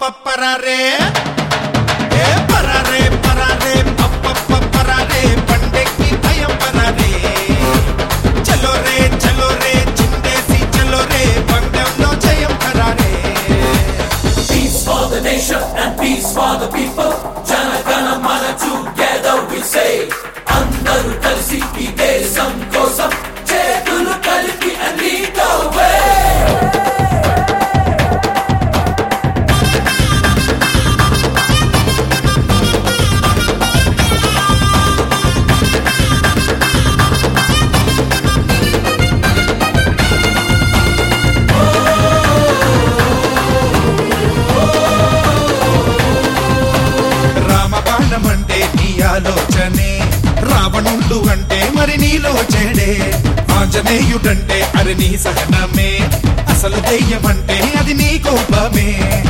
పరరే ఏ పరరే పరరే పప్ప పరరే పండెక్కి భయం పరరే చలో రే చలో రే చిందేసి చలో రే పండెంలో జయం పరరే Peace for the nation and peace for the people. జనగణ మన together we say అందరూ కలిసి ఈ దేశం ఆలోచనే రావణుడు అంటే మరి నీలో చెడే. ఆంజనేయుడంటే అరి నీ సహనమే. అసలు దెయ్యమంటే అది నీ కోపమే.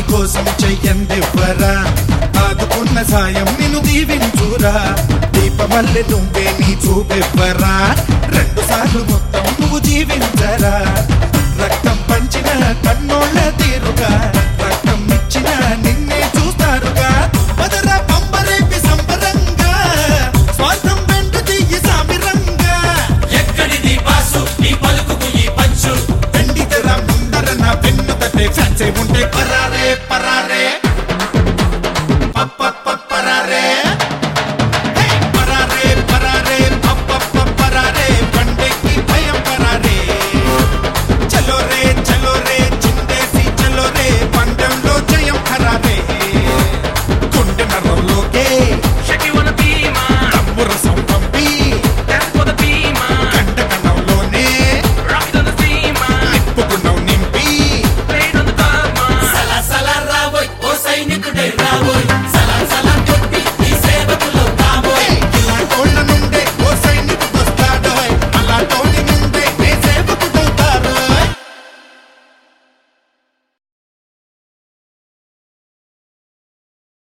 వారి కోసం చెయ్యందివ్వరా ఆదుకున్న సాయం నిన్ను దీవించురా. దీపమల్లె దుంపే నీ చూపెవ్వరా. రెండు సార్లు మొత్తం నువ్వు జీవించరా. சான்ஸே உண்டே. பராரே பராரே